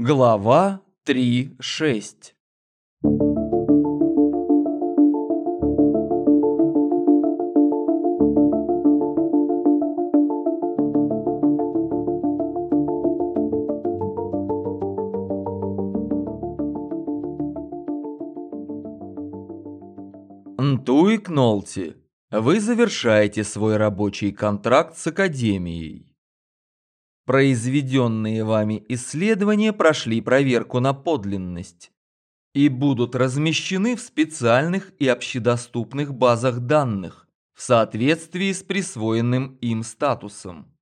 Глава 3.6 Нту и Кнолти, вы завершаете свой рабочий контракт с Академией. Произведенные вами исследования прошли проверку на подлинность и будут размещены в специальных и общедоступных базах данных в соответствии с присвоенным им статусом.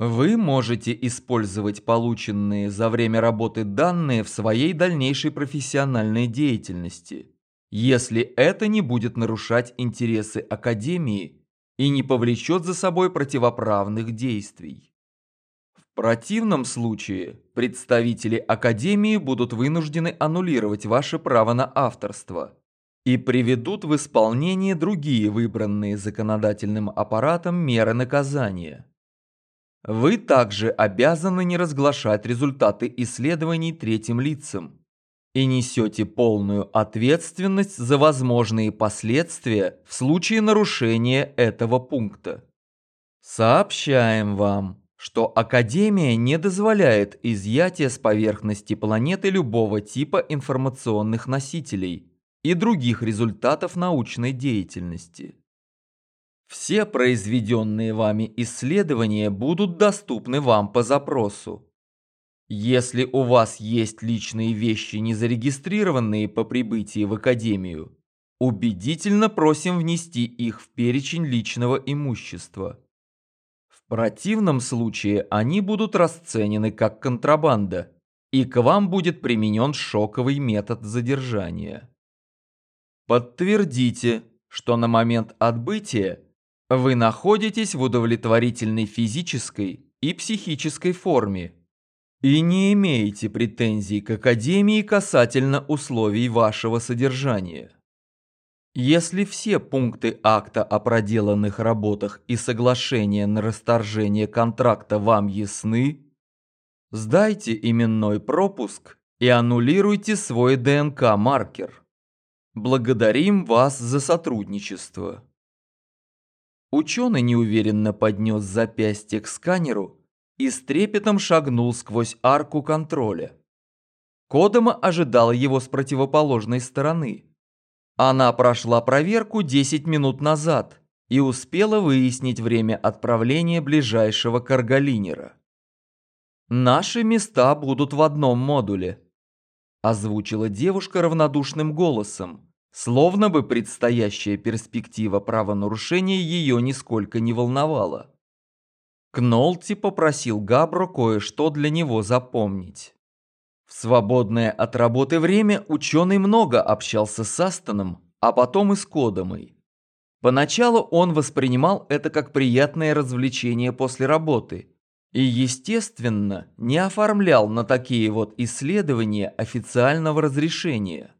Вы можете использовать полученные за время работы данные в своей дальнейшей профессиональной деятельности, если это не будет нарушать интересы Академии и не повлечет за собой противоправных действий. В противном случае представители Академии будут вынуждены аннулировать ваше право на авторство и приведут в исполнение другие выбранные законодательным аппаратом меры наказания. Вы также обязаны не разглашать результаты исследований третьим лицам и несете полную ответственность за возможные последствия в случае нарушения этого пункта. Сообщаем вам, что Академия не дозволяет изъятия с поверхности планеты любого типа информационных носителей и других результатов научной деятельности. Все произведенные вами исследования будут доступны вам по запросу. Если у вас есть личные вещи, не зарегистрированные по прибытии в Академию, убедительно просим внести их в перечень личного имущества противном случае они будут расценены как контрабанда, и к вам будет применен шоковый метод задержания. Подтвердите, что на момент отбытия вы находитесь в удовлетворительной физической и психической форме и не имеете претензий к Академии касательно условий вашего содержания. Если все пункты акта о проделанных работах и соглашения на расторжение контракта вам ясны, сдайте именной пропуск и аннулируйте свой ДНК-маркер. Благодарим вас за сотрудничество. Ученый неуверенно поднес запястье к сканеру и с трепетом шагнул сквозь арку контроля. Кодома ожидал его с противоположной стороны – она прошла проверку 10 минут назад и успела выяснить время отправления ближайшего карголинера. «Наши места будут в одном модуле», – озвучила девушка равнодушным голосом, словно бы предстоящая перспектива правонарушения ее нисколько не волновала. Кнолти попросил Габро кое-что для него запомнить. В свободное от работы время ученый много общался с Астоном, а потом и с Кодомой. Поначалу он воспринимал это как приятное развлечение после работы и, естественно, не оформлял на такие вот исследования официального разрешения.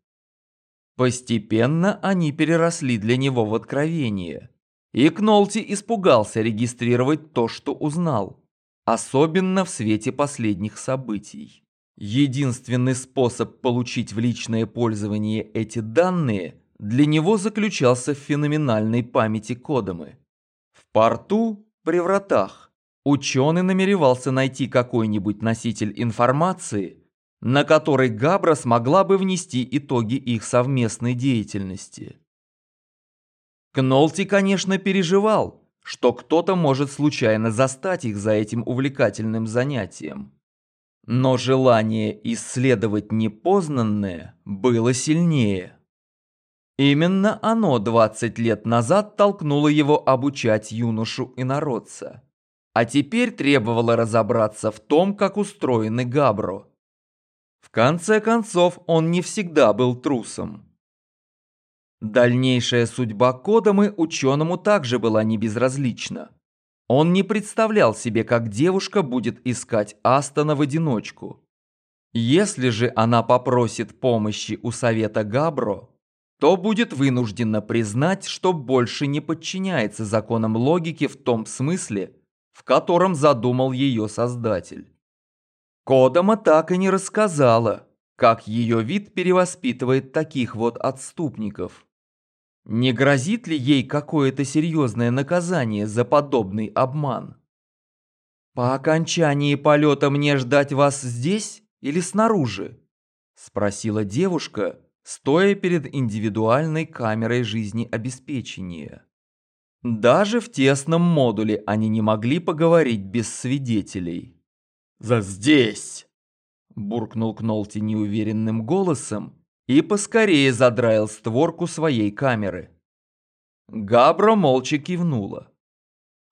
Постепенно они переросли для него в откровение, и Кнолти испугался регистрировать то, что узнал, особенно в свете последних событий. Единственный способ получить в личное пользование эти данные для него заключался в феноменальной памяти Кодомы. В порту, при вратах, ученый намеревался найти какой-нибудь носитель информации, на который Габра смогла бы внести итоги их совместной деятельности. Кнолти, конечно, переживал, что кто-то может случайно застать их за этим увлекательным занятием. Но желание исследовать непознанное было сильнее. Именно оно 20 лет назад толкнуло его обучать юношу и народца. А теперь требовало разобраться в том, как устроены Габро. В конце концов, он не всегда был трусом. Дальнейшая судьба Кодомы ученому также была не безразлична. Он не представлял себе, как девушка будет искать Астона в одиночку. Если же она попросит помощи у совета Габро, то будет вынуждена признать, что больше не подчиняется законам логики в том смысле, в котором задумал ее создатель. Кодома так и не рассказала, как ее вид перевоспитывает таких вот отступников. Не грозит ли ей какое-то серьезное наказание за подобный обман? «По окончании полета мне ждать вас здесь или снаружи?» – спросила девушка, стоя перед индивидуальной камерой жизнеобеспечения. Даже в тесном модуле они не могли поговорить без свидетелей. «За здесь!» – буркнул Кнолти неуверенным голосом и поскорее задраил створку своей камеры. Габра молча кивнула.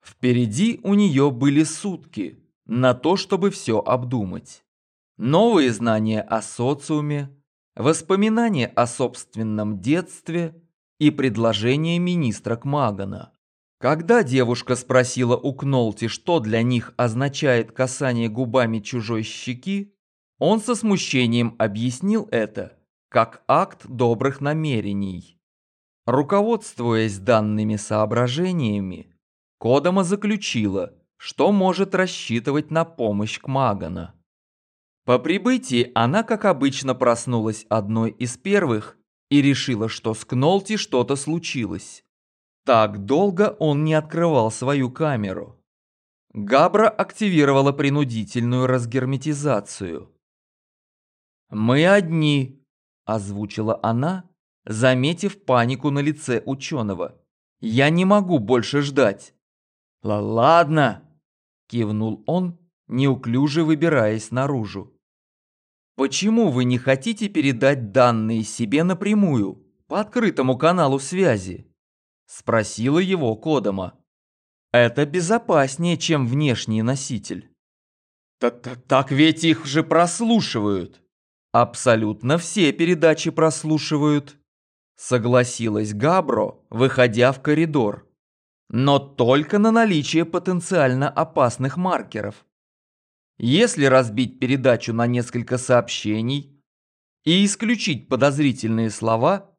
Впереди у нее были сутки на то, чтобы все обдумать. Новые знания о социуме, воспоминания о собственном детстве и предложение министра Кмагана. Когда девушка спросила у Кнолти, что для них означает касание губами чужой щеки, он со смущением объяснил это как акт добрых намерений. Руководствуясь данными соображениями, Кодома заключила, что может рассчитывать на помощь Кмагана. По прибытии она, как обычно, проснулась одной из первых и решила, что с Кнолти что-то случилось. Так долго он не открывал свою камеру. Габра активировала принудительную разгерметизацию. «Мы одни», – озвучила она, заметив панику на лице ученого. «Я не могу больше ждать». Л «Ладно», – кивнул он, неуклюже выбираясь наружу. «Почему вы не хотите передать данные себе напрямую, по открытому каналу связи?» Спросила его Кодома. Это безопаснее, чем внешний носитель. Так ведь их же прослушивают. Абсолютно все передачи прослушивают. Согласилась Габро, выходя в коридор. Но только на наличие потенциально опасных маркеров. Если разбить передачу на несколько сообщений и исключить подозрительные слова,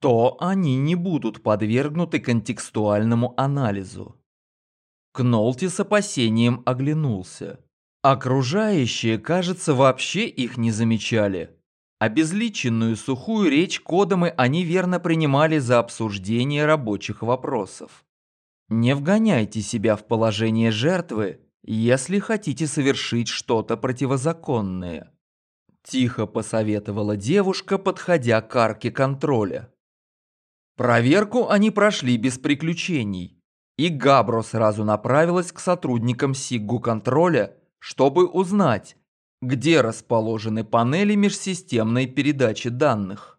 то они не будут подвергнуты контекстуальному анализу. Кнолти с опасением оглянулся. Окружающие, кажется, вообще их не замечали. Обезличенную сухую речь Кодомы они верно принимали за обсуждение рабочих вопросов. Не вгоняйте себя в положение жертвы, если хотите совершить что-то противозаконное. Тихо посоветовала девушка, подходя к арке контроля. Проверку они прошли без приключений, и Габро сразу направилась к сотрудникам Сиггу-контроля, чтобы узнать, где расположены панели межсистемной передачи данных.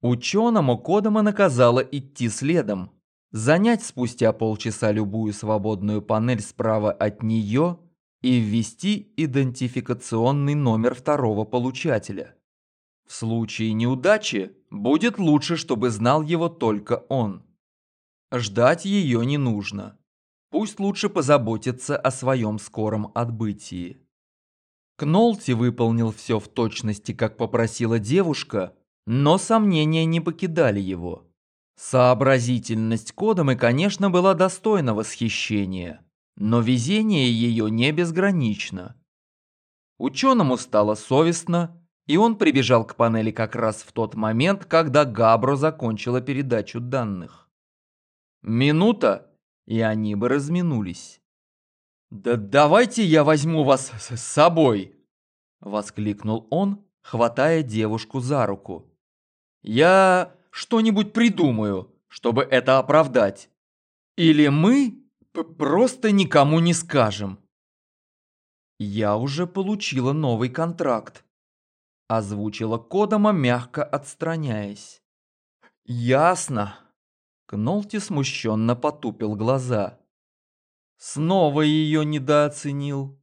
Ученому Кодома наказала идти следом, занять спустя полчаса любую свободную панель справа от нее и ввести идентификационный номер второго получателя. В случае неудачи будет лучше, чтобы знал его только он. Ждать ее не нужно. Пусть лучше позаботится о своем скором отбытии. Кнолти выполнил все в точности, как попросила девушка, но сомнения не покидали его. Сообразительность Кодомы, конечно, была достойна восхищения, но везение ее не безгранично. Ученому стало совестно, и он прибежал к панели как раз в тот момент, когда Габро закончила передачу данных. Минута, и они бы разминулись. «Да давайте я возьму вас с собой!» – воскликнул он, хватая девушку за руку. «Я что-нибудь придумаю, чтобы это оправдать. Или мы просто никому не скажем». Я уже получила новый контракт озвучила Кодома, мягко отстраняясь. «Ясно». Кнолти смущенно потупил глаза. Снова ее недооценил.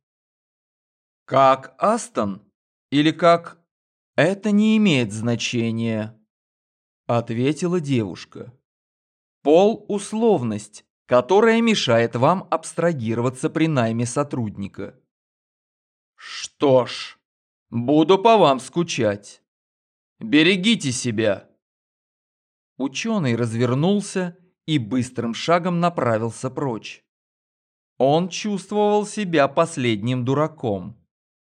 «Как Астон? Или как...» «Это не имеет значения», — ответила девушка. «Пол — условность, которая мешает вам абстрагироваться при найме сотрудника». «Что ж...» Буду по вам скучать. Берегите себя. Ученый развернулся и быстрым шагом направился прочь. Он чувствовал себя последним дураком.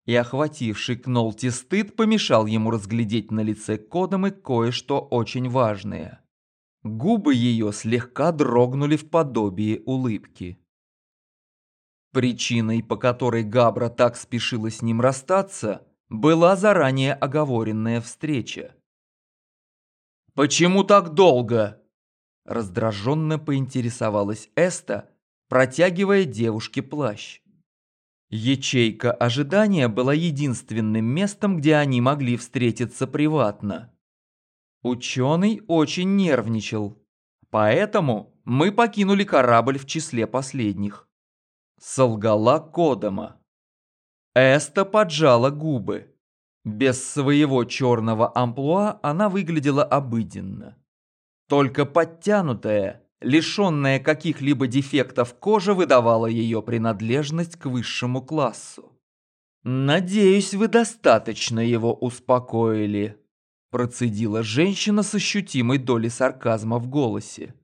и охвативший Кнолти стыд помешал ему разглядеть на лице Кодомы кое-что очень важное. Губы ее слегка дрогнули в подобии улыбки. Причиной, по которой Габра так спешила с ним расстаться, была заранее оговоренная встреча. «Почему так долго?» Раздраженно поинтересовалась Эста, протягивая девушке плащ. Ячейка ожидания была единственным местом, где они могли встретиться приватно. Ученый очень нервничал, поэтому мы покинули корабль в числе последних. Солгала Кодома. Эста поджала губы. Без своего черного амплуа она выглядела обыденно. Только подтянутая, лишенная каких-либо дефектов кожа выдавала ее принадлежность к высшему классу. «Надеюсь, вы достаточно его успокоили», – процедила женщина с ощутимой долей сарказма в голосе.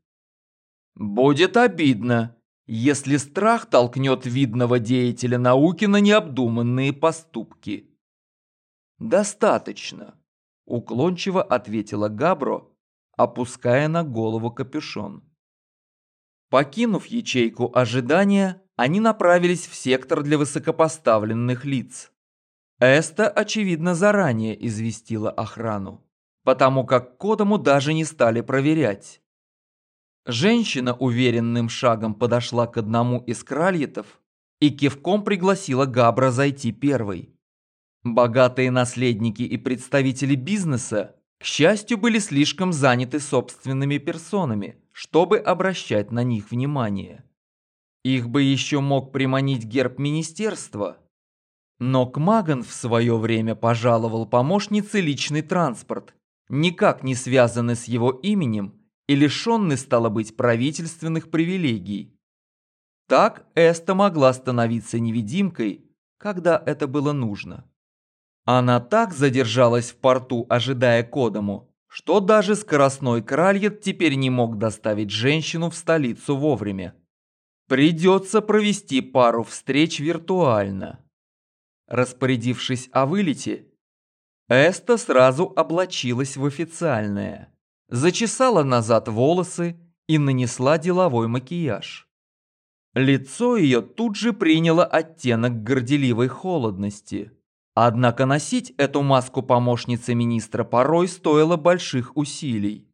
«Будет обидно, если страх толкнет видного деятеля науки на необдуманные поступки». «Достаточно», – уклончиво ответила Габро, опуская на голову капюшон. Покинув ячейку ожидания, они направились в сектор для высокопоставленных лиц. Эста, очевидно, заранее известила охрану, потому как Кодому даже не стали проверять. Женщина уверенным шагом подошла к одному из кральетов и кивком пригласила Габра зайти первой. Богатые наследники и представители бизнеса к счастью, были слишком заняты собственными персонами, чтобы обращать на них внимание. Их бы еще мог приманить герб министерства. Но Кмаган в свое время пожаловал помощнице личный транспорт, никак не связанный с его именем и лишенный, стало быть, правительственных привилегий. Так Эста могла становиться невидимкой, когда это было нужно. Она так задержалась в порту, ожидая Кодому, что даже скоростной кральет теперь не мог доставить женщину в столицу вовремя. Придется провести пару встреч виртуально. Распорядившись о вылете, Эста сразу облачилась в официальное, зачесала назад волосы и нанесла деловой макияж. Лицо ее тут же приняло оттенок горделивой холодности – Однако носить эту маску помощницы министра порой стоило больших усилий.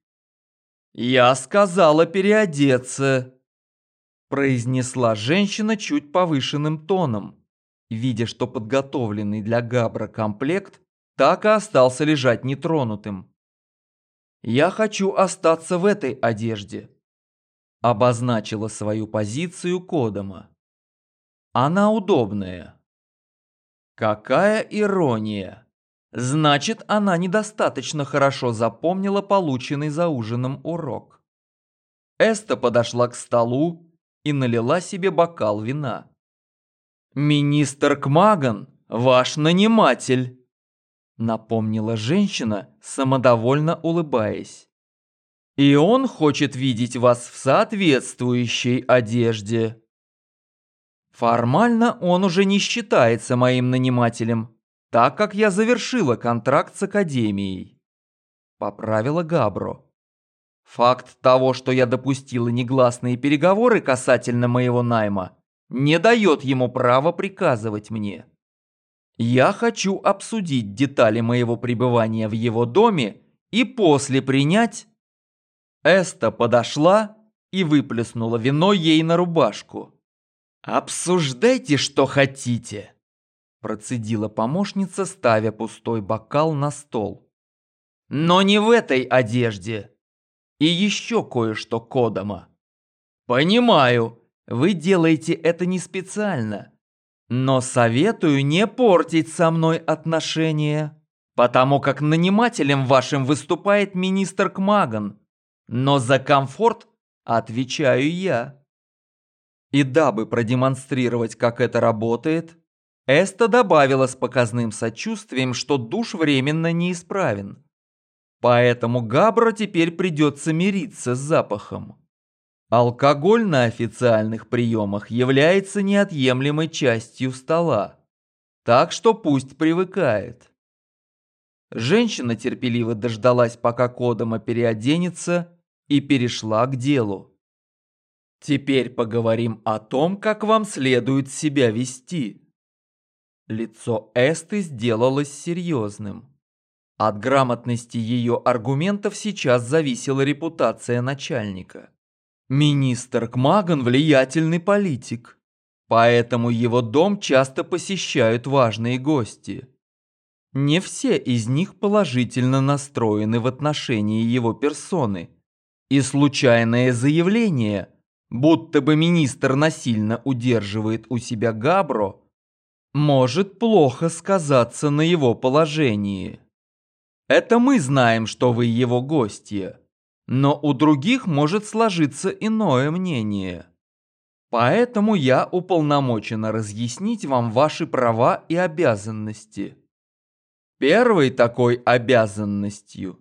«Я сказала переодеться», – произнесла женщина чуть повышенным тоном, видя, что подготовленный для Габра комплект так и остался лежать нетронутым. «Я хочу остаться в этой одежде», – обозначила свою позицию Кодома. «Она удобная». Какая ирония! Значит, она недостаточно хорошо запомнила полученный за ужином урок. Эста подошла к столу и налила себе бокал вина. «Министр Кмаган, ваш наниматель!» Напомнила женщина, самодовольно улыбаясь. «И он хочет видеть вас в соответствующей одежде». Формально он уже не считается моим нанимателем, так как я завершила контракт с Академией. Поправила Габро. Факт того, что я допустила негласные переговоры касательно моего найма, не дает ему права приказывать мне. Я хочу обсудить детали моего пребывания в его доме и после принять... Эста подошла и выплеснула вино ей на рубашку. «Обсуждайте, что хотите», – процедила помощница, ставя пустой бокал на стол. «Но не в этой одежде. И еще кое-что Кодома. Понимаю, вы делаете это не специально, но советую не портить со мной отношения, потому как нанимателем вашим выступает министр Кмаган, но за комфорт отвечаю я». И дабы продемонстрировать, как это работает, Эста добавила с показным сочувствием, что душ временно неисправен. Поэтому Габро теперь придется мириться с запахом. Алкоголь на официальных приемах является неотъемлемой частью стола. так что пусть привыкает. Женщина терпеливо дождалась, пока Кодома переоденется, и перешла к делу. Теперь поговорим о том, как вам следует себя вести. Лицо Эсты сделалось серьезным. От грамотности ее аргументов сейчас зависела репутация начальника. Министр Кмаган – влиятельный политик, поэтому его дом часто посещают важные гости. Не все из них положительно настроены в отношении его персоны. И случайное заявление, будто бы министр насильно удерживает у себя Габро, может плохо сказаться на его положении. Это мы знаем, что вы его гостья, но у других может сложиться иное мнение. Поэтому я уполномочена разъяснить вам ваши права и обязанности. Первой такой обязанностью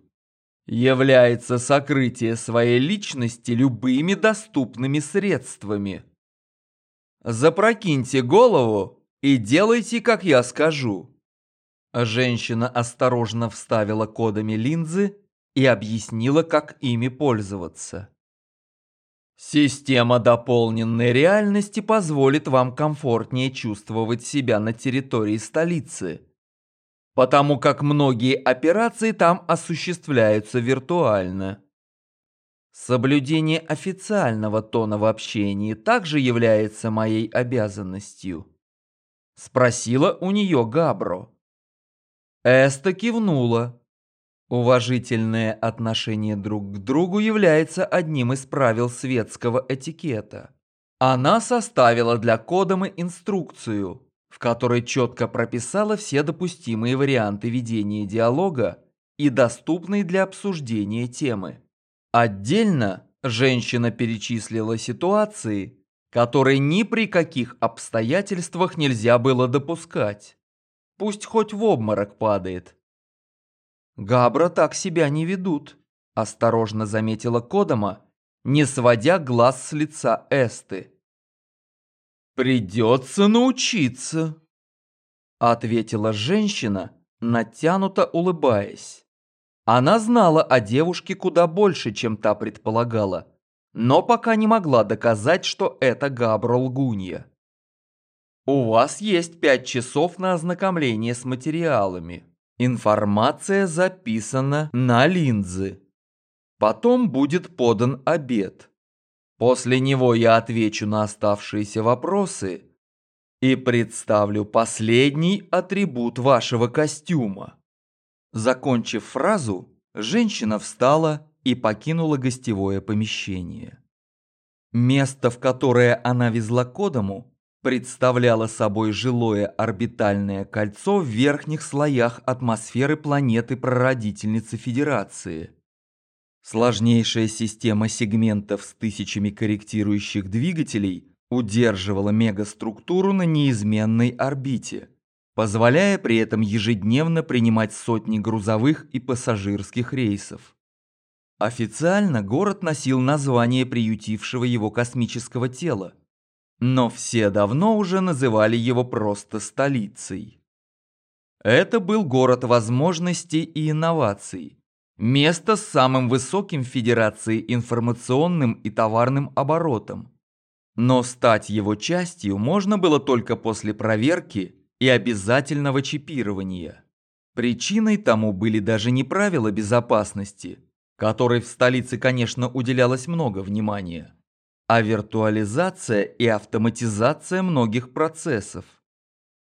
является сокрытие своей личности любыми доступными средствами. Запрокиньте голову и делайте, как я скажу. Женщина осторожно вставила кодами линзы и объяснила, как ими пользоваться. Система дополненной реальности позволит вам комфортнее чувствовать себя на территории столицы потому как многие операции там осуществляются виртуально. Соблюдение официального тона в общении также является моей обязанностью. Спросила у нее Габро. Эста кивнула. Уважительное отношение друг к другу является одним из правил светского этикета. Она составила для Кодомы инструкцию – в которой четко прописала все допустимые варианты ведения диалога и доступные для обсуждения темы. Отдельно женщина перечислила ситуации, которые ни при каких обстоятельствах нельзя было допускать. Пусть хоть в обморок падает. Габра так себя не ведут, осторожно заметила Кодома, не сводя глаз с лица Эсты. «Придется научиться», — ответила женщина, натянуто улыбаясь. Она знала о девушке куда больше, чем та предполагала, но пока не могла доказать, что это Габра лгунья. У вас есть пять часов на ознакомление с материалами. Информация записана на линзы. Потом будет подан обед. После него я отвечу на оставшиеся вопросы и представлю последний атрибут вашего костюма. Закончив фразу, женщина встала и покинула гостевое помещение. Место, в которое она везла Кодому, представляло собой жилое орбитальное кольцо в верхних слоях атмосферы планеты-прародительницы Федерации – Сложнейшая система сегментов с тысячами корректирующих двигателей удерживала мегаструктуру на неизменной орбите, позволяя при этом ежедневно принимать сотни грузовых и пассажирских рейсов. Официально город носил название приютившего его космического тела, но все давно уже называли его просто столицей. Это был город возможностей и инноваций, Место с самым высоким в Федерации информационным и товарным оборотом. Но стать его частью можно было только после проверки и обязательного чипирования. Причиной тому были даже не правила безопасности, которой в столице, конечно, уделялось много внимания, а виртуализация и автоматизация многих процессов.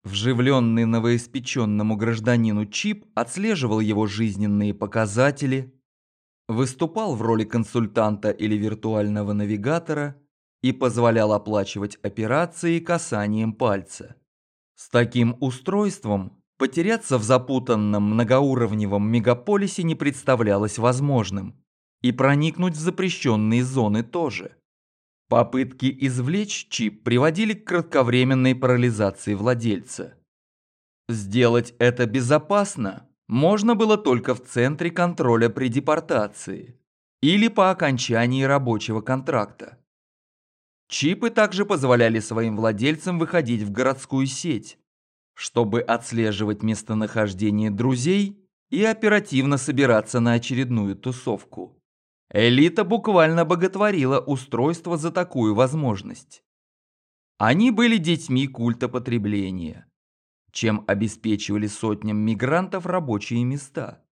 Вживленный новоиспеченному гражданину чип отслеживал его жизненные показатели, выступал в роли консультанта или виртуального навигатора и позволял оплачивать операции касанием пальца. С таким устройством потеряться в запутанном многоуровневом мегаполисе не представлялось возможным, и проникнуть в запрещенные зоны тоже. Попытки извлечь чип приводили к кратковременной парализации владельца. Сделать это безопасно можно было только в центре контроля при депортации или по окончании рабочего контракта. Чипы также позволяли своим владельцам выходить в городскую сеть, чтобы отслеживать местонахождение друзей и оперативно собираться на очередную тусовку. Элита буквально боготворила устройство за такую возможность. Они были детьми культа потребления, чем обеспечивали сотням мигрантов рабочие места.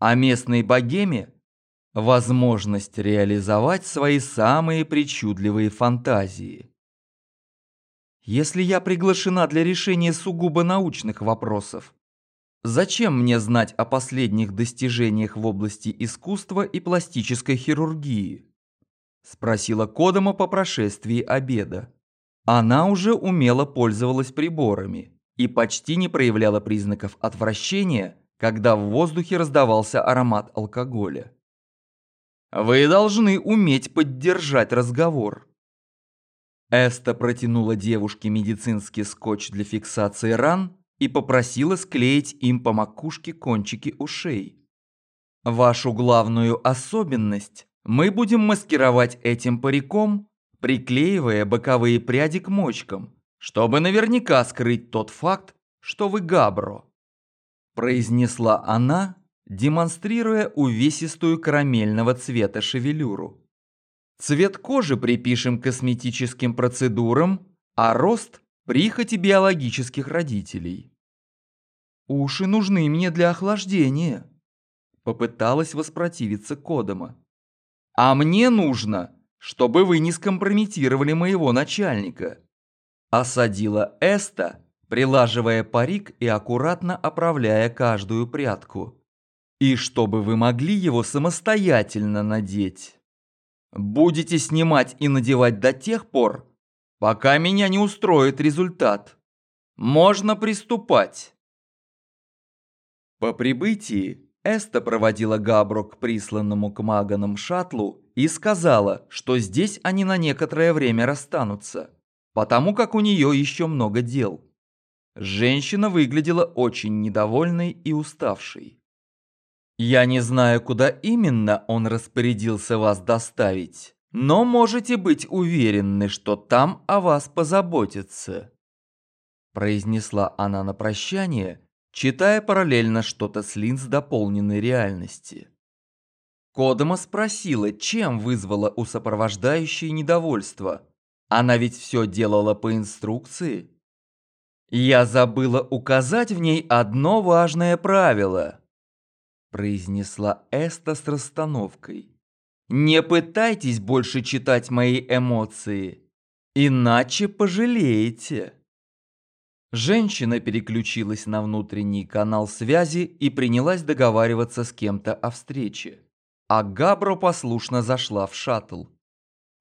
А местной богеме – возможность реализовать свои самые причудливые фантазии. Если я приглашена для решения сугубо научных вопросов, зачем мне знать о последних достижениях в области искусства и пластической хирургии? Спросила Кодома по прошествии обеда. Она уже умело пользовалась приборами и почти не проявляла признаков отвращения, когда в воздухе раздавался аромат алкоголя. Вы должны уметь поддержать разговор. Эста протянула девушке медицинский скотч для фиксации ран и попросила склеить им по макушке кончики ушей. Вашу главную особенность мы будем маскировать этим париком, приклеивая боковые пряди к мочкам, чтобы наверняка скрыть тот факт, что вы габро. Произнесла она, демонстрируя увесистую карамельного цвета шевелюру. Цвет кожи припишем косметическим процедурам, а рост – прихоти биологических родителей. «Уши нужны мне для охлаждения», – попыталась воспротивиться Кодома. «А мне нужно, чтобы вы не скомпрометировали моего начальника», – осадила Эста, прилаживая парик и аккуратно оправляя каждую прядку. «И чтобы вы могли его самостоятельно надеть». Будете снимать и надевать до тех пор, пока меня не устроит результат. Можно приступать. По прибытии Эста проводила Габро к присланному к Маганам шаттлу и сказала, что здесь они на некоторое время расстанутся, потому как у нее еще много дел. Женщина выглядела очень недовольной и уставшей. Я не знаю, куда именно он распорядился вас доставить, но можете быть уверены, что там о вас позаботятся. Произнесла она на прощание, читая параллельно что-то с линз дополненной реальности. Кодома спросила, чем вызвала у сопровождающей недовольство. Она ведь все делала по инструкции. Я забыла указать в ней одно важное правило – произнесла Эста с расстановкой. «Не пытайтесь больше читать мои эмоции, иначе пожалеете». Женщина переключилась на внутренний канал связи и принялась договариваться с кем-то о встрече. А Габро послушно зашла в шаттл.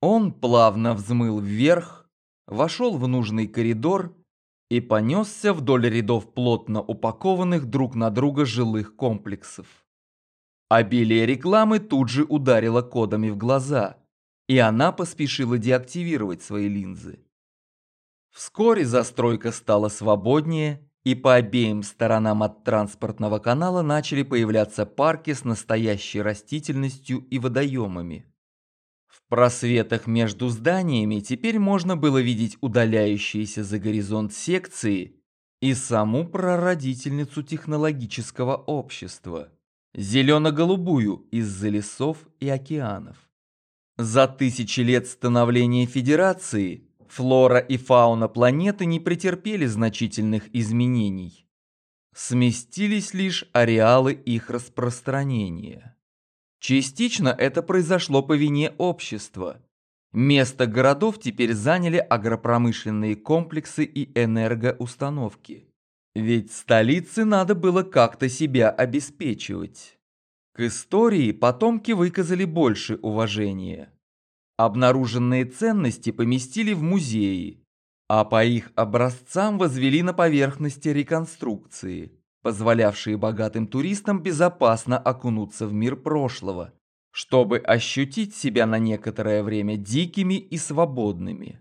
Он плавно взмыл вверх, вошел в нужный коридор и понесся вдоль рядов плотно упакованных друг на друга жилых комплексов. Обилие рекламы тут же ударило кодами в глаза, и она поспешила деактивировать свои линзы. Вскоре застройка стала свободнее, и по обеим сторонам от транспортного канала начали появляться парки с настоящей растительностью и водоемами. В просветах между зданиями теперь можно было видеть удаляющиеся за горизонт секции и саму прародительницу технологического общества зелено-голубую из-за лесов и океанов. За тысячи лет становления Федерации флора и фауна планеты не претерпели значительных изменений. Сместились лишь ареалы их распространения. Частично это произошло по вине общества. Место городов теперь заняли агропромышленные комплексы и энергоустановки. Ведь столице надо было как-то себя обеспечивать. К истории потомки выказали больше уважения. Обнаруженные ценности поместили в музеи, а по их образцам возвели на поверхности реконструкции, позволявшие богатым туристам безопасно окунуться в мир прошлого, чтобы ощутить себя на некоторое время дикими и свободными.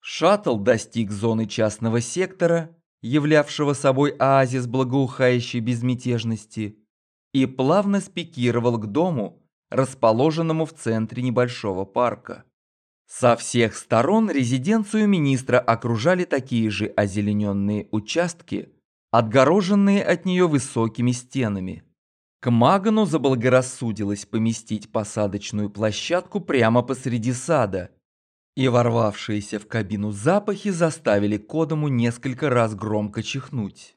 Шаттл достиг зоны частного сектора являвшего собой оазис благоухающей безмятежности, и плавно спикировал к дому, расположенному в центре небольшого парка. Со всех сторон резиденцию министра окружали такие же озелененные участки, отгороженные от нее высокими стенами. К Магану заблагорассудилось поместить посадочную площадку прямо посреди сада, и ворвавшиеся в кабину запахи заставили Кодому несколько раз громко чихнуть.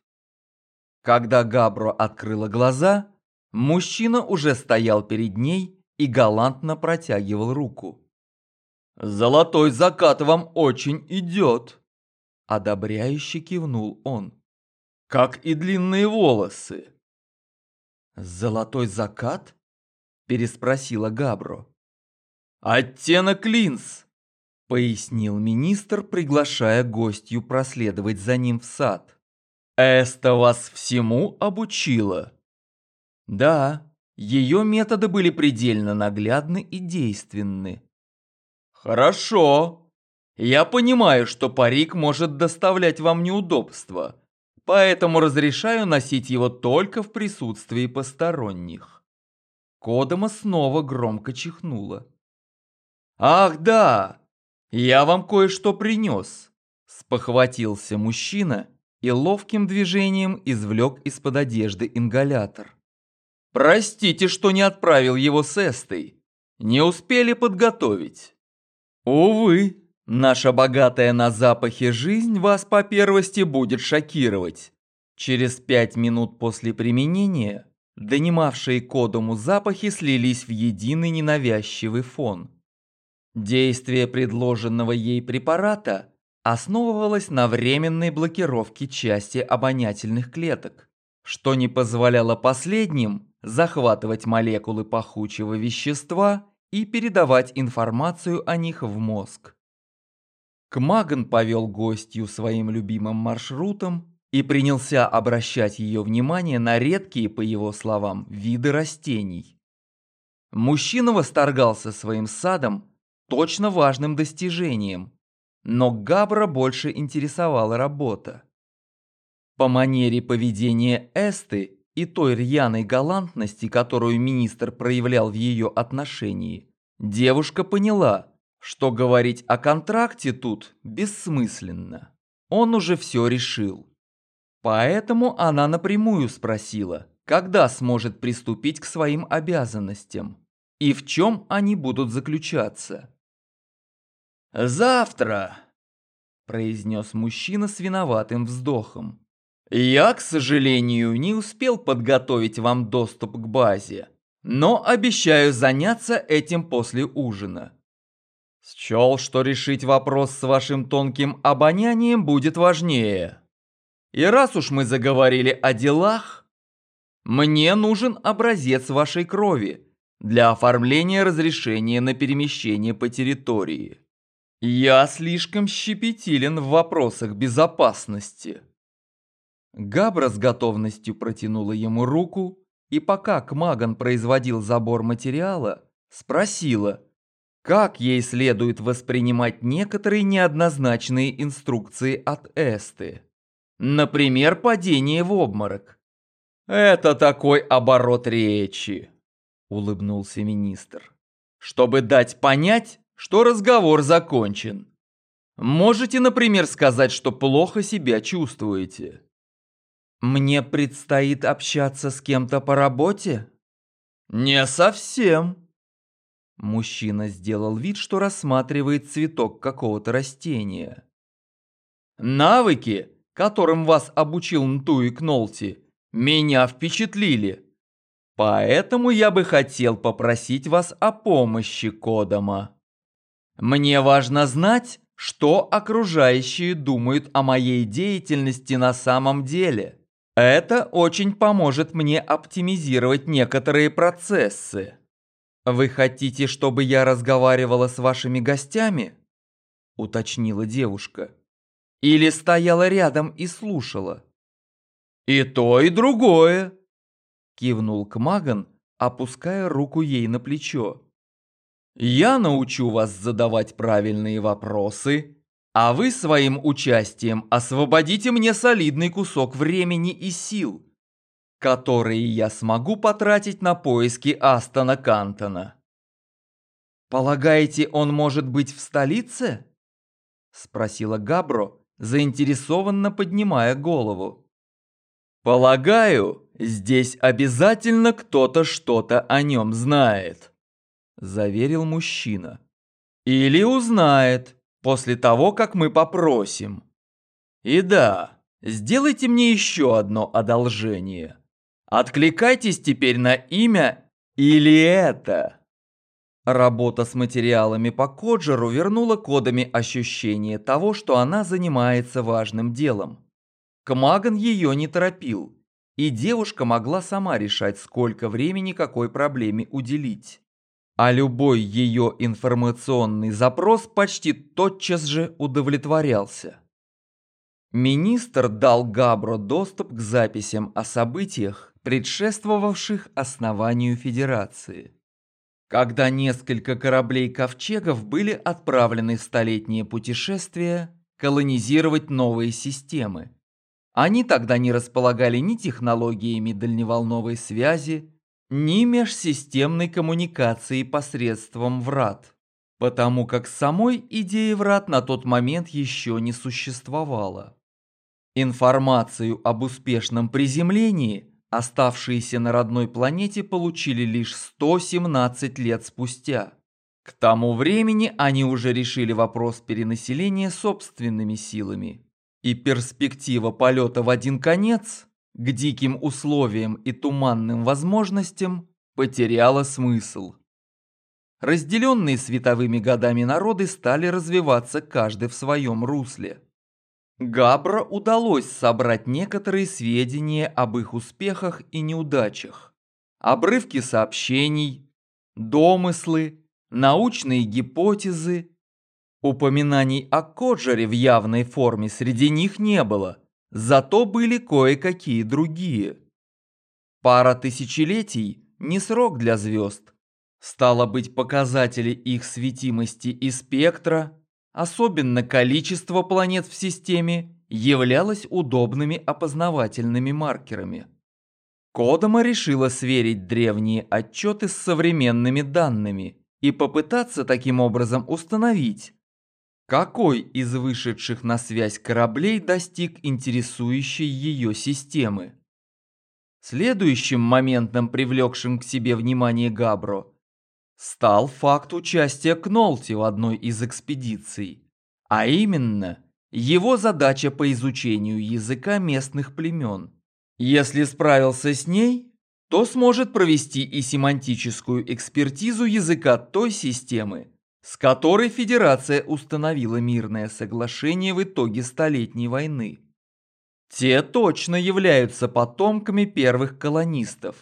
Когда Габро открыла глаза, мужчина уже стоял перед ней и галантно протягивал руку. «Золотой закат вам очень идет!» Одобряюще кивнул он. «Как и длинные волосы!» «Золотой закат?» Переспросила Габро. «Оттенок линз!» Пояснил министр, приглашая гостью проследовать за ним в сад. «Эста вас всему обучила?» «Да, ее методы были предельно наглядны и действенны. «Хорошо. Я понимаю, что парик может доставлять вам неудобства, поэтому разрешаю носить его только в присутствии посторонних». Кодома снова громко чихнула. «Ах да! Я вам кое-что принес!» Спохватился мужчина и ловким движением извлек из-под одежды ингалятор. «Простите, что не отправил его с Эстой. Не успели подготовить». Увы, наша богатая на запахи жизнь вас по первости будет шокировать. Через пять минут после применения донимавшие Кодому запахи слились в единый ненавязчивый фон. Действие предложенного ей препарата основывалось на временной блокировке части обонятельных клеток, что не позволяло последним захватывать молекулы пахучего вещества и передавать информацию о них в мозг. Кмаган повел гостью своим любимым маршрутом и принялся обращать ее внимание на редкие, по его словам, виды растений. Мужчина восторгался своим садом, точно важным достижением, но Габра больше интересовала работа. По манере поведения Эсты и той рьяной галантности, которую министр проявлял в ее отношении, девушка поняла, что говорить о контракте тут бессмысленно. Он уже все решил. Поэтому она напрямую спросила, когда сможет приступить к своим обязанностям и в чем они будут заключаться. «Завтра», – произнес мужчина с виноватым вздохом. Я, к сожалению, не успел подготовить вам доступ к базе, но обещаю заняться этим после ужина. Счел, что решить вопрос с вашим тонким обонянием будет важнее. И раз уж мы заговорили о делах, мне нужен образец вашей крови для оформления разрешения на перемещение по территории. Я слишком щепетилен в вопросах безопасности. Габра с готовностью протянула ему руку, и пока Кмаган производил забор материала, спросила, как ей следует воспринимать некоторые неоднозначные инструкции от Эсты. Например, падение в обморок. «Это такой оборот речи», – улыбнулся министр, «чтобы дать понять, что разговор закончен. Можете, например, сказать, что плохо себя чувствуете». Мне предстоит общаться с кем-то по работе? Не совсем. Мужчина сделал вид, что рассматривает цветок какого-то растения. Навыки, которым вас обучил Нтуи Кнолти, меня впечатлили. Поэтому я бы хотел попросить вас о помощи Кодома. Мне важно знать, что окружающие думают о моей деятельности на самом деле. Это очень поможет мне оптимизировать некоторые процессы. Вы хотите, чтобы я разговаривала с вашими гостями? Уточнила девушка. Или стояла рядом и слушала? И то, и другое. Кивнул Кмаган, опуская руку ей на плечо. Я научу вас задавать правильные вопросы а вы своим участием освободите мне солидный кусок времени и сил, которые я смогу потратить на поиски Астона Кантона. «Полагаете, он может быть в столице?» Спросила Габро, заинтересованно поднимая голову. «Полагаю, здесь обязательно кто-то что-то о нем знает», заверил мужчина. «Или узнает, после того, как мы попросим. И да, сделайте мне еще одно одолжение. Откликайтесь теперь на имя или это». Работа с материалами по Коджеру вернула кодами ощущение того, что она занимается важным делом. Кмаган ее не торопил, и девушка могла сама решать, сколько времени какой проблеме уделить. А любой ее информационный запрос почти тотчас же удовлетворялся. Министр дал Габро доступ к записям о событиях, предшествовавших основанию Федерации. Когда несколько кораблей-ковчегов были отправлены в столетнее путешествие колонизировать новые системы. Они тогда не располагали ни технологиями дальневолновой связи, ни межсистемной коммуникации посредством врат, потому как самой идеи врат на тот момент еще не существовало. Информацию об успешном приземлении – оставшиеся на родной планете получили лишь 117 лет спустя. К тому времени они уже решили вопрос перенаселения собственными силами. И перспектива полета в один конец, к диким условиям и туманным возможностям, потеряла смысл. Разделенные световыми годами народы стали развиваться каждый в своем русле. Габра удалось собрать некоторые сведения об их успехах и неудачах. Обрывки сообщений, домыслы, научные гипотезы. Упоминаний о Коджере в явной форме среди них не было, зато были кое-какие другие. Пара тысячелетий – не срок для звезд. Стало быть, показатели их светимости и спектра – особенно количество планет в системе, являлось удобными опознавательными маркерами. Кодома решила сверить древние отчеты с современными данными и попытаться таким образом установить, какой из вышедших на связь кораблей достиг интересующей ее системы. Следующим моментом, привлекшим к себе внимание Габро, стал факт участия Кнолти в одной из экспедиций, а именно его задача по изучению языка местных племен. Если справился с ней, то сможет провести и семантическую экспертизу языка той системы, с которой Федерация установила мирное соглашение в итоге Столетней войны. Те точно являются потомками первых колонистов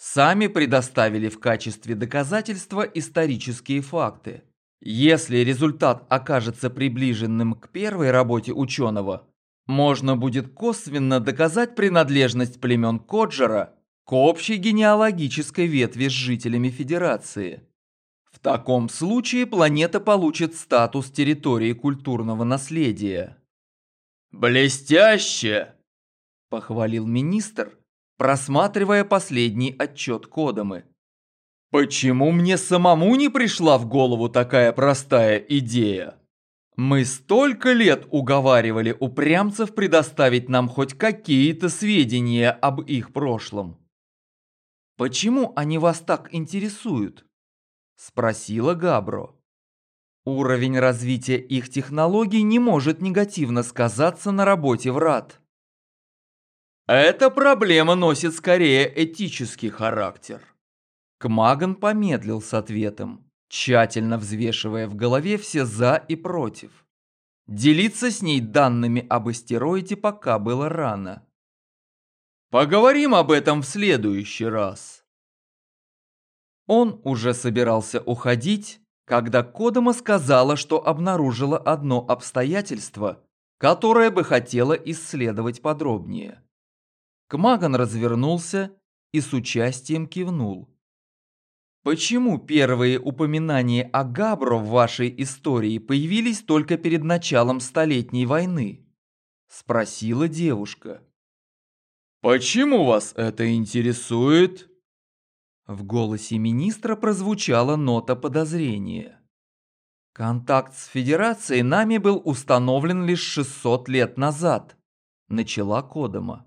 сами предоставили в качестве доказательства исторические факты. Если результат окажется приближенным к первой работе ученого, можно будет косвенно доказать принадлежность племен Коджера к общей генеалогической ветви с жителями Федерации. В таком случае планета получит статус территории культурного наследия. «Блестяще!» – похвалил министр, просматривая последний отчет Кодомы. Почему мне самому не пришла в голову такая простая идея? Мы столько лет уговаривали упрямцев предоставить нам хоть какие-то сведения об их прошлом. Почему они вас так интересуют? Спросила Габро. Уровень развития их технологий не может негативно сказаться на работе врат. Эта проблема носит скорее этический характер. Кмаган помедлил с ответом, тщательно взвешивая в голове все «за» и «против». Делиться с ней данными об астероиде пока было рано. Поговорим об этом в следующий раз. Он уже собирался уходить, когда Кодома сказала, что обнаружила одно обстоятельство, которое бы хотела исследовать подробнее. Кмаган развернулся и с участием кивнул. «Почему первые упоминания о Габро в вашей истории появились только перед началом Столетней войны?» – спросила девушка. «Почему вас это интересует?» В голосе министра прозвучала нота подозрения. Контакт с Федерацией нами был установлен лишь 600 лет назад, начала Кодома.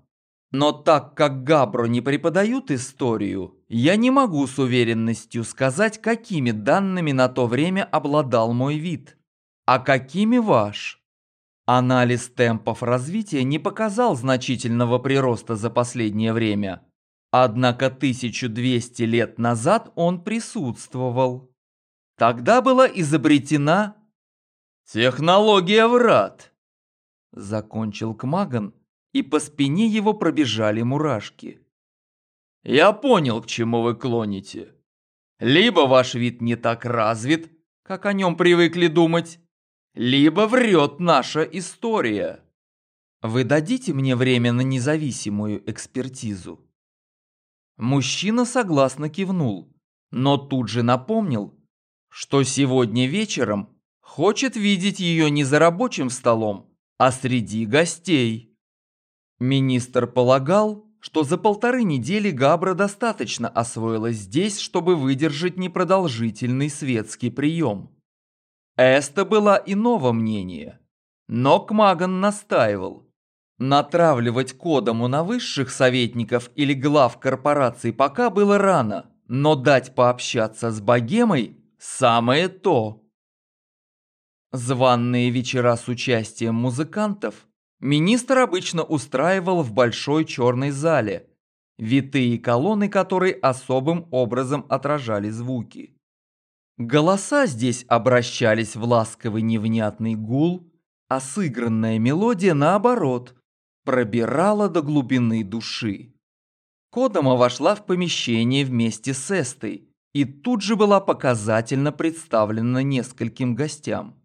Но так как Габро не преподают историю, я не могу с уверенностью сказать, какими данными на то время обладал мой вид, а какими ваш. Анализ темпов развития не показал значительного прироста за последнее время, однако 1200 лет назад он присутствовал. Тогда была изобретена технология врат. Закончил Кмаган, и по спине его пробежали мурашки. «Я понял, к чему вы клоните. Либо ваш вид не так развит, как о нем привыкли думать, либо врет наша история. Вы дадите мне время на независимую экспертизу?» Мужчина согласно кивнул, но тут же напомнил, что сегодня вечером хочет видеть ее не за рабочим столом, а среди гостей. Министр полагал, что за полторы недели Габра достаточно освоилась здесь, чтобы выдержать непродолжительный светский прием. Эста была иного мнения, но Кмаган настаивал. Натравливать Кодому на высших советников или глав корпораций пока было рано, но дать пообщаться с богемой – самое то. Званные вечера с участием музыкантов министр обычно устраивал в большой черной зале, витые колонны которой особым образом отражали звуки. Голоса здесь обращались в ласковый невнятный гул, а сыгранная мелодия, наоборот, пробирала до глубины души. Кодома вошла в помещение вместе с Эстой и тут же была показательно представлена нескольким гостям.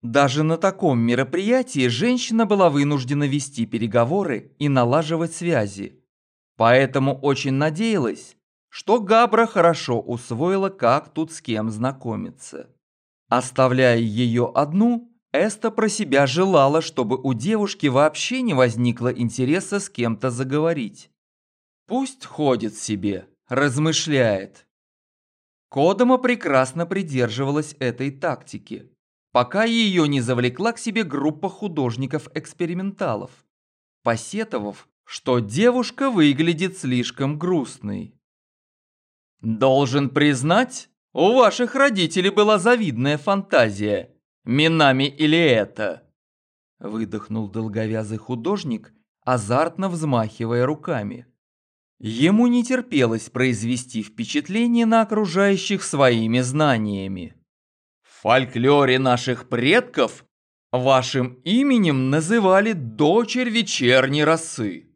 Даже на таком мероприятии женщина была вынуждена вести переговоры и налаживать связи. Поэтому очень надеялась, что Габра хорошо усвоила, как тут с кем знакомиться. Оставляя ее одну, Эста про себя желала, чтобы у девушки вообще не возникло интереса с кем-то заговорить. Пусть ходит себе, размышляет. Кодома прекрасно придерживалась этой тактики пока ее не завлекла к себе группа художников-эксперименталов, посетовав, что девушка выглядит слишком грустной. «Должен признать, у ваших родителей была завидная фантазия. Минами или это?» Выдохнул долговязый художник, азартно взмахивая руками. Ему не терпелось произвести впечатление на окружающих своими знаниями фольклоре наших предков вашим именем называли дочерь вечерней росы.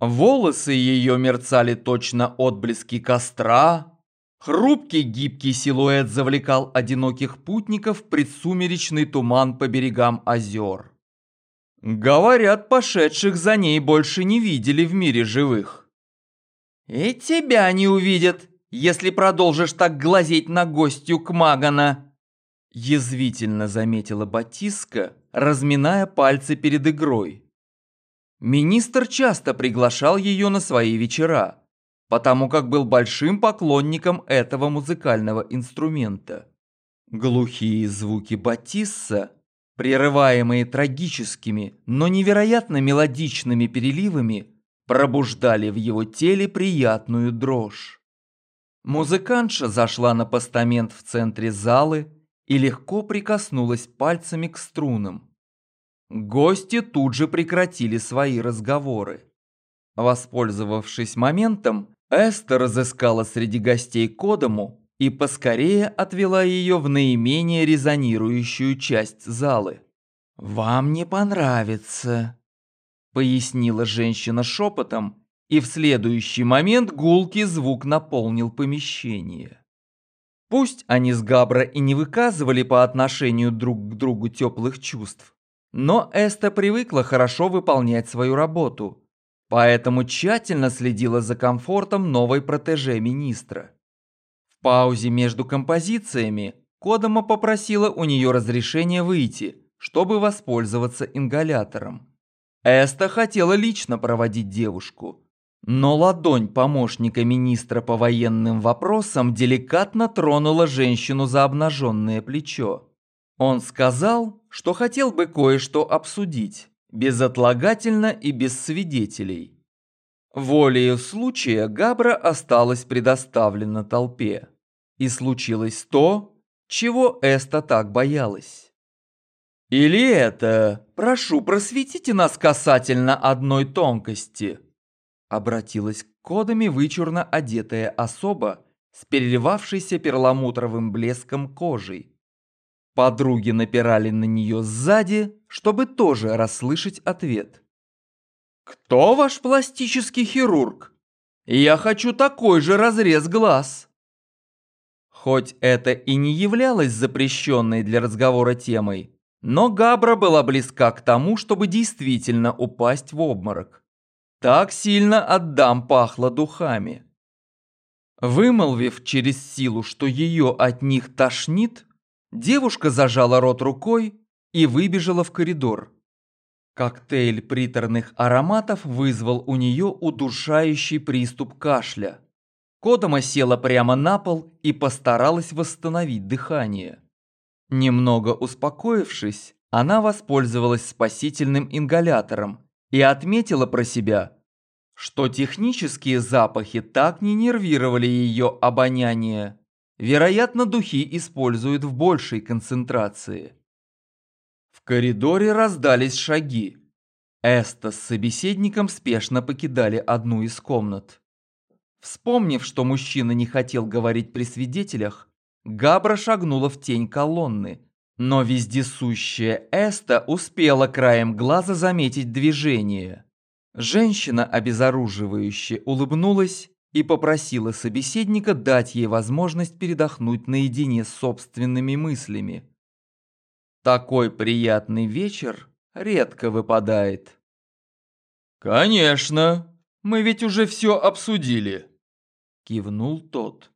Волосы ее мерцали точно отблески костра, хрупкий гибкий силуэт завлекал одиноких путников в предсумеречный туман по берегам озер. Говорят, пошедших за ней больше не видели в мире живых. И тебя не увидят, если продолжишь так глазеть на гостью Кмагана. Язвительно заметила Батиска, разминая пальцы перед игрой. Министр часто приглашал ее на свои вечера, потому как был большим поклонником этого музыкального инструмента. Глухие звуки Батисса, прерываемые трагическими, но невероятно мелодичными переливами, пробуждали в его теле приятную дрожь. Музыкантша зашла на постамент в центре залы, и легко прикоснулась пальцами к струнам. Гости тут же прекратили свои разговоры. Воспользовавшись моментом, Эстер разыскала среди гостей Кодому и поскорее отвела ее в наименее резонирующую часть залы. «Вам не понравится», — пояснила женщина шепотом, и в следующий момент гулкий звук наполнил помещение. Пусть они с Габра и не выказывали по отношению друг к другу теплых чувств, но Эста привыкла хорошо выполнять свою работу, поэтому тщательно следила за комфортом новой протеже министра. В паузе между композициями Кодома попросила у нее разрешения выйти, чтобы воспользоваться ингалятором. Эста хотела лично проводить девушку, Но ладонь помощника министра по военным вопросам деликатно тронула женщину за обнаженное плечо. Он сказал, что хотел бы кое-что обсудить, безотлагательно и без свидетелей. Волею случая Габра осталась предоставлена толпе. И случилось то, чего Эста так боялась. «Или это, прошу, просветите нас касательно одной тонкости», обратилась к кодами вычурно одетая особа с переливавшейся перламутровым блеском кожей. Подруги напирали на нее сзади, чтобы тоже расслышать ответ. «Кто ваш пластический хирург? Я хочу такой же разрез глаз!» Хоть это и не являлось запрещенной для разговора темой, но Габра была близка к тому, чтобы действительно упасть в обморок. Так сильно отдам пахло духами. Вымолвив через силу, что ее от них тошнит, девушка зажала рот рукой и выбежала в коридор. Коктейль приторных ароматов вызвал у нее удушающий приступ кашля. Кодома села прямо на пол и постаралась восстановить дыхание. Немного успокоившись, она воспользовалась спасительным ингалятором и отметила про себя, что технические запахи так не нервировали ее обоняние. Вероятно, духи используют в большей концентрации. Коридоре раздались шаги. Эста с собеседником спешно покидали одну из комнат. Вспомнив, что мужчина не хотел говорить при свидетелях, Габра шагнула в тень колонны, но вездесущая Эста успела краем глаза заметить движение. Женщина обезоруживающе улыбнулась и попросила собеседника дать ей возможность передохнуть наедине с собственными мыслями. Такой приятный вечер редко выпадает. «Конечно, мы ведь уже все обсудили», – кивнул тот.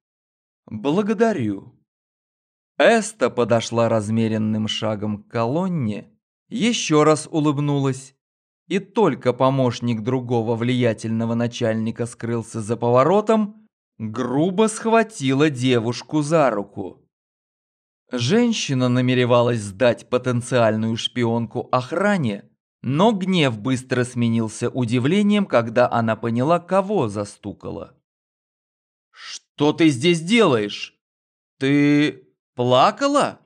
«Благодарю». Эста подошла размеренным шагом к колонне, еще раз улыбнулась, и только помощник другого влиятельного начальника скрылся за поворотом, грубо схватила девушку за руку. Женщина намеревалась сдать потенциальную шпионку охране, но гнев быстро сменился удивлением, когда она поняла, кого застукала. «Что ты здесь делаешь? Ты плакала?»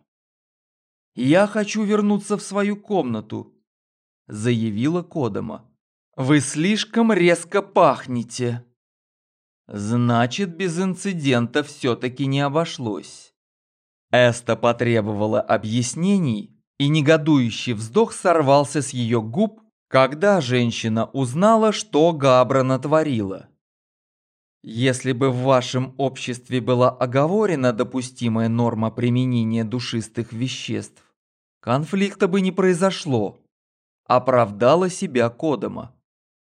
«Я хочу вернуться в свою комнату», – заявила Кодома. «Вы слишком резко пахнете». Значит, без инцидента все-таки не обошлось. Эста потребовала объяснений, и негодующий вздох сорвался с ее губ, когда женщина узнала, что Габра натворила. Если бы в вашем обществе была оговорена допустимая норма применения душистых веществ, конфликта бы не произошло. Оправдала себя Кодома.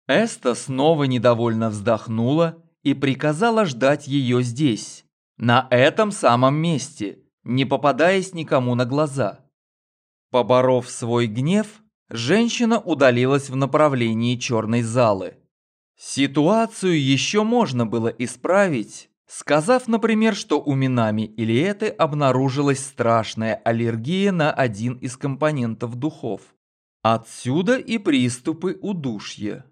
Эста снова недовольно вздохнула и приказала ждать ее здесь, на этом самом месте, не попадаясь никому на глаза. Поборов свой гнев, женщина удалилась в направлении черной залы. Ситуацию еще можно было исправить, сказав, например, что у Минами или Эты обнаружилась страшная аллергия на один из компонентов духов. Отсюда и приступы удушья.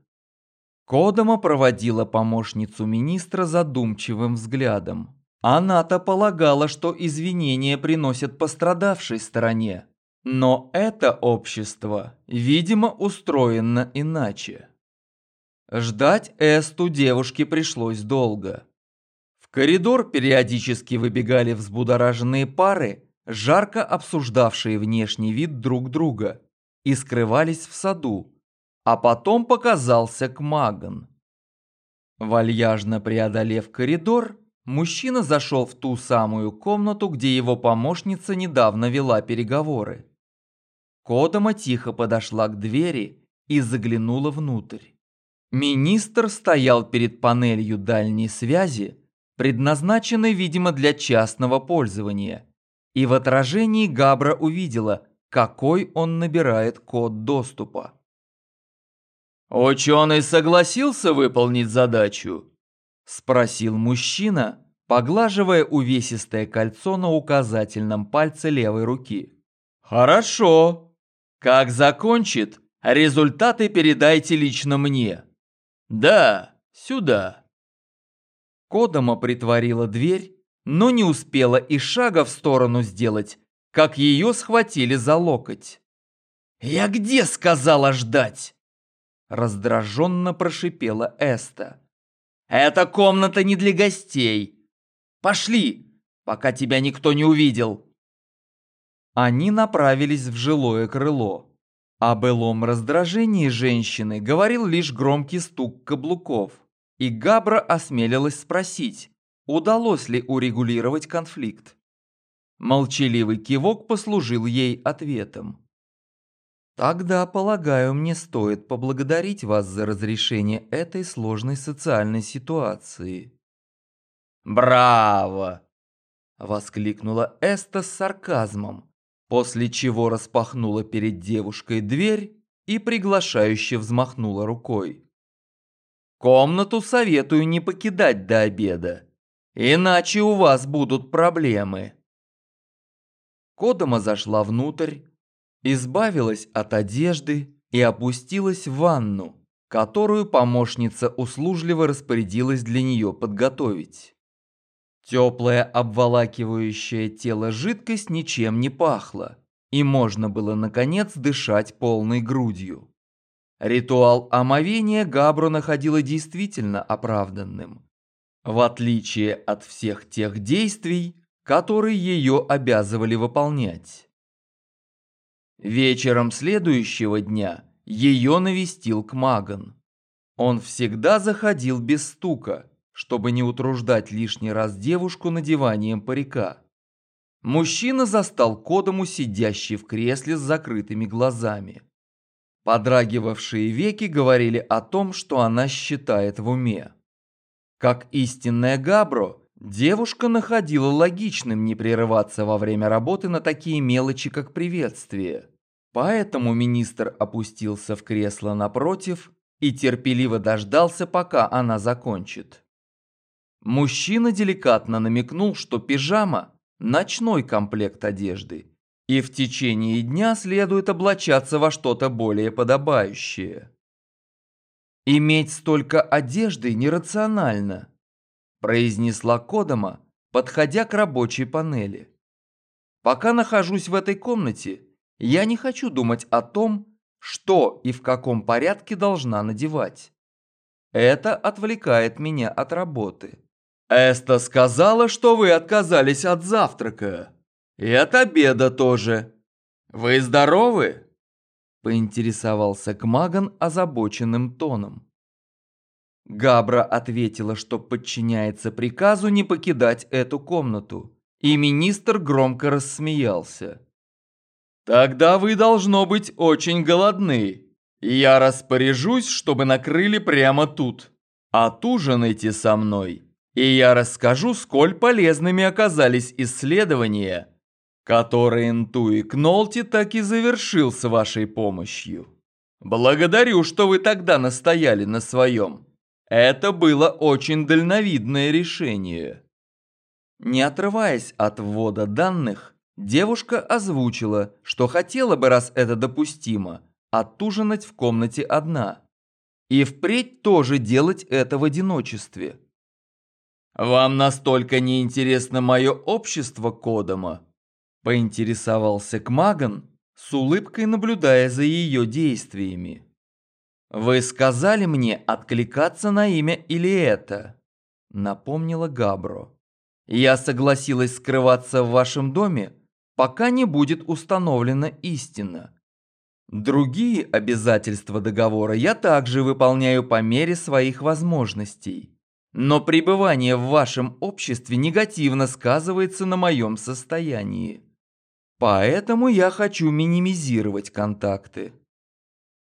Кодома проводила помощницу министра задумчивым взглядом. Она-то полагала, что извинения приносят пострадавшей стороне. Но это общество, видимо, устроено иначе. Ждать Эсту девушке пришлось долго. В коридор периодически выбегали взбудораженные пары, жарко обсуждавшие внешний вид друг друга, и скрывались в саду, а потом показался Кмаган. Вальяжно преодолев коридор, Мужчина зашел в ту самую комнату, где его помощница недавно вела переговоры. Кодома тихо подошла к двери и заглянула внутрь. Министр стоял перед панелью дальней связи, предназначенной, видимо, для частного пользования, и в отражении Габра увидела, какой он набирает код доступа. «Ученый согласился выполнить задачу?» – спросил мужчина, поглаживая увесистое кольцо на указательном пальце левой руки. «Хорошо. Как закончит, результаты передайте лично мне. Да, сюда». Кодома притворила дверь, но не успела и шага в сторону сделать, как ее схватили за локоть. «Я где сказала ждать?» Раздраженно прошипела Эста. «Эта комната не для гостей. Пошли, пока тебя никто не увидел!» Они направились в жилое крыло. О былом раздражении женщины говорил лишь громкий стук каблуков, и Габра осмелилась спросить, удалось ли урегулировать конфликт. Молчаливый кивок послужил ей ответом. Тогда, полагаю, мне стоит поблагодарить вас за разрешение этой сложной социальной ситуации. Браво! Воскликнула Эста с сарказмом, после чего распахнула перед девушкой дверь и приглашающе взмахнула рукой. Комнату советую не покидать до обеда, иначе у вас будут проблемы. Кодома зашла внутрь, избавилась от одежды и опустилась в ванну, которую помощница услужливо распорядилась для нее подготовить. Теплая обволакивающая тело жидкость ничем не пахла, и можно было наконец дышать полной грудью. Ритуал омовения Габро находила действительно оправданным, в отличие от всех тех действий, которые ее обязывали выполнять. Вечером следующего дня ее навестил Кмаган. Он всегда заходил без стука, чтобы не утруждать лишний раз девушку надеванием парика. Мужчина застал Кодому сидящий в кресле с закрытыми глазами. Подрагивавшие веки говорили о том, что она считает в уме. Как истинная Габро, девушка находила логичным не прерываться во время работы на такие мелочи, как приветствие. Поэтому министр опустился в кресло напротив и терпеливо дождался, пока она закончит. Мужчина деликатно намекнул, что пижама – ночной комплект одежды, и в течение дня следует облачаться во что-то более подобающее. «Иметь столько одежды нерационально», – произнесла Кодома, подходя к рабочей панели. «Пока нахожусь в этой комнате, я не хочу думать о том, что и в каком порядке должна надевать. Это отвлекает меня от работы. Эста сказала, что вы отказались от завтрака. И от обеда тоже. Вы здоровы? Поинтересовался Кмаган озабоченным тоном. Габра ответила, что подчиняется приказу не покидать эту комнату, и министр громко рассмеялся. Тогда вы должно быть очень голодны. Я распоряжусь, чтобы накрыли прямо тут. Отужинайте со мной, и я расскажу, сколь полезными оказались исследования, которые Нтуи Кнолти так и завершил с вашей помощью. Благодарю, что вы тогда настояли на своем. Это было очень дальновидное решение. Не отрываясь от ввода данных, Девушка озвучила, что хотела бы, раз это допустимо, отужинать в комнате одна. И впредь тоже делать это в одиночестве. «Вам настолько неинтересно мое общество, Кодома?» Поинтересовался Кмаган, с улыбкой наблюдая за ее действиями. «Вы сказали мне откликаться на имя или это?» Напомнила Габро. «Я согласилась скрываться в вашем доме, пока не будет установлена истина. Другие обязательства договора я также выполняю по мере своих возможностей. Но пребывание в вашем обществе негативно сказывается на моем состоянии. Поэтому я хочу минимизировать контакты.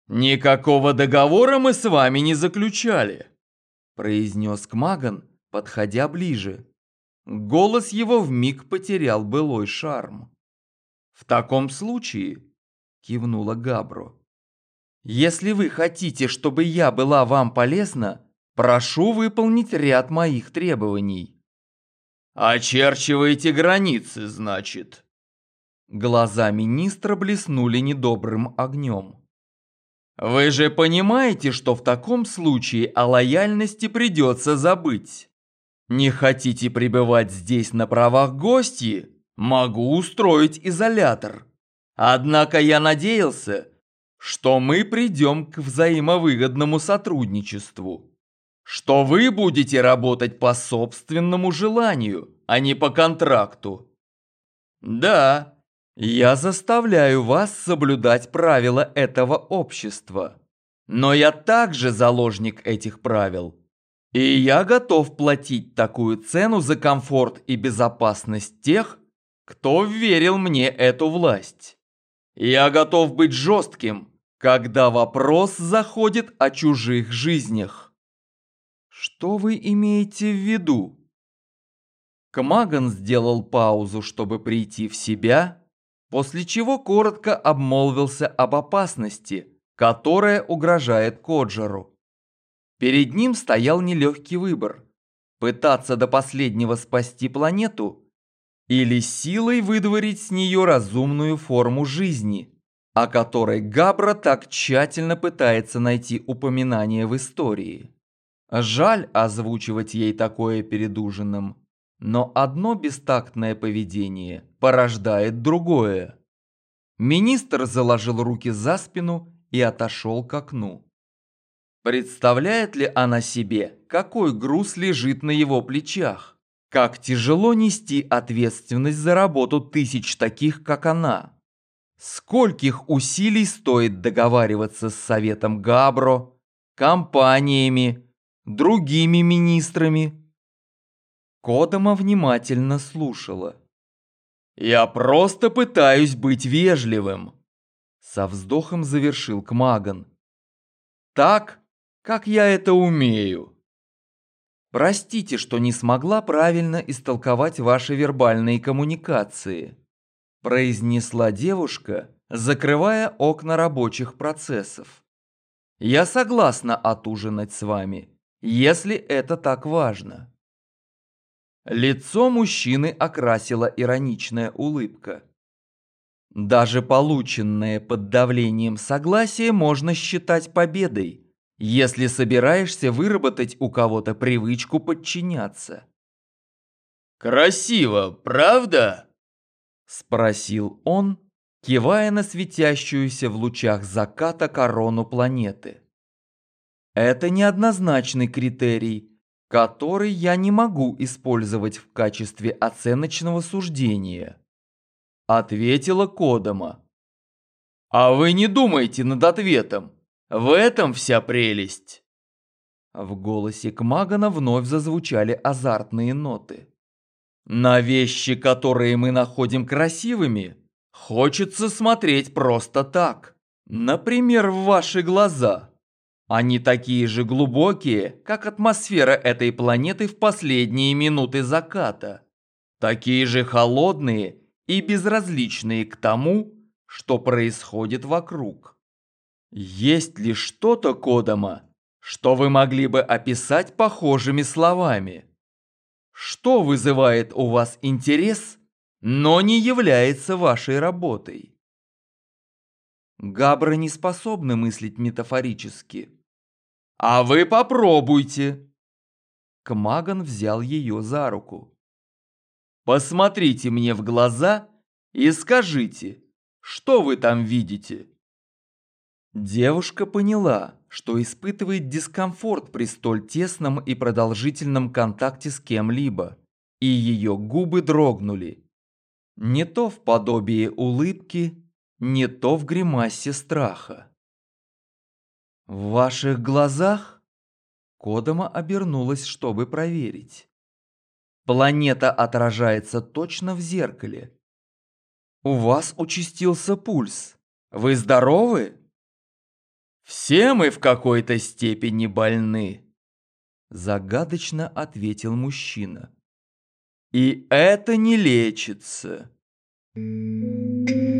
«Никакого договора мы с вами не заключали», произнес Кмаган, подходя ближе. Голос его вмиг потерял былой шарм. «В таком случае», – кивнула Габро, – Если вы хотите, чтобы я была вам полезна, прошу выполнить ряд моих требований. Очерчиваете границы, значит. Глаза министра блеснули недобрым огнем. Вы же понимаете, что в таком случае о лояльности придется забыть. Не хотите пребывать здесь на правах гости? Могу устроить изолятор. Однако я надеялся, что мы придем к взаимовыгодному сотрудничеству. Что вы будете работать по собственному желанию, а не по контракту. Да, я заставляю вас соблюдать правила этого общества. Но я также заложник этих правил. И я готов платить такую цену за комфорт и безопасность тех, кто верил мне эту власть. Я готов быть жестким, когда вопрос заходит о чужих жизнях. Что вы имеете в виду? Кмаган сделал паузу, чтобы прийти в себя, после чего коротко обмолвился об опасности, которая угрожает Коджеру. Перед ним стоял нелегкий выбор – пытаться до последнего спасти планету или силой выдворить с нее разумную форму жизни, о которой Габра так тщательно пытается найти упоминание в истории. Жаль озвучивать ей такое перед ужином, но одно бестактное поведение порождает другое. Министр заложил руки за спину и отошел к окну. Представляет ли она себе, какой груз лежит на его плечах? Как тяжело нести ответственность за работу тысяч таких, как она. Скольких усилий стоит договариваться с Советом Габро, компаниями, другими министрами. Кодома внимательно слушала. «Я просто пытаюсь быть вежливым», — со вздохом завершил Кмаган. «Так, как я это умею». Простите, что не смогла правильно истолковать ваши вербальные коммуникации, произнесла девушка, закрывая окна рабочих процессов. Я согласна отужинать с вами, если это так важно. Лицо мужчины окрасила ироничная улыбка. Даже полученное под давлением согласие можно считать победой – если собираешься выработать у кого-то привычку подчиняться. «Красиво, правда?» – спросил он, кивая на светящуюся в лучах заката корону планеты. Это неоднозначный критерий, который я не могу использовать в качестве оценочного суждения. Ответила Кодома. А вы не думайте над ответом. В этом вся прелесть. В голосе Кмагана вновь зазвучали азартные ноты. На вещи, которые мы находим красивыми, хочется смотреть просто так. Например, в ваши глаза. Они такие же глубокие, как атмосфера этой планеты в последние минуты заката. Такие же холодные и безразличные к тому, что происходит вокруг. Есть ли что-то, Кодома, что вы могли бы описать похожими словами? Что вызывает у вас интерес, но не является вашей работой? Габры не способны мыслить метафорически. А вы попробуйте. Кмаган взял ее за руку. Посмотрите мне в глаза и скажите, что вы там видите? Девушка поняла, что испытывает дискомфорт при столь тесном и продолжительном контакте с кем-либо, и ее губы дрогнули. Не то в подобии улыбки, не то в гримасе страха. «В ваших глазах?» Кодома обернулась, чтобы проверить. Планета отражается точно в зеркале. «У вас участился пульс. Вы здоровы?» Все мы в какой-то степени больны. Загадочно ответил мужчина. И это не лечится. Thank you.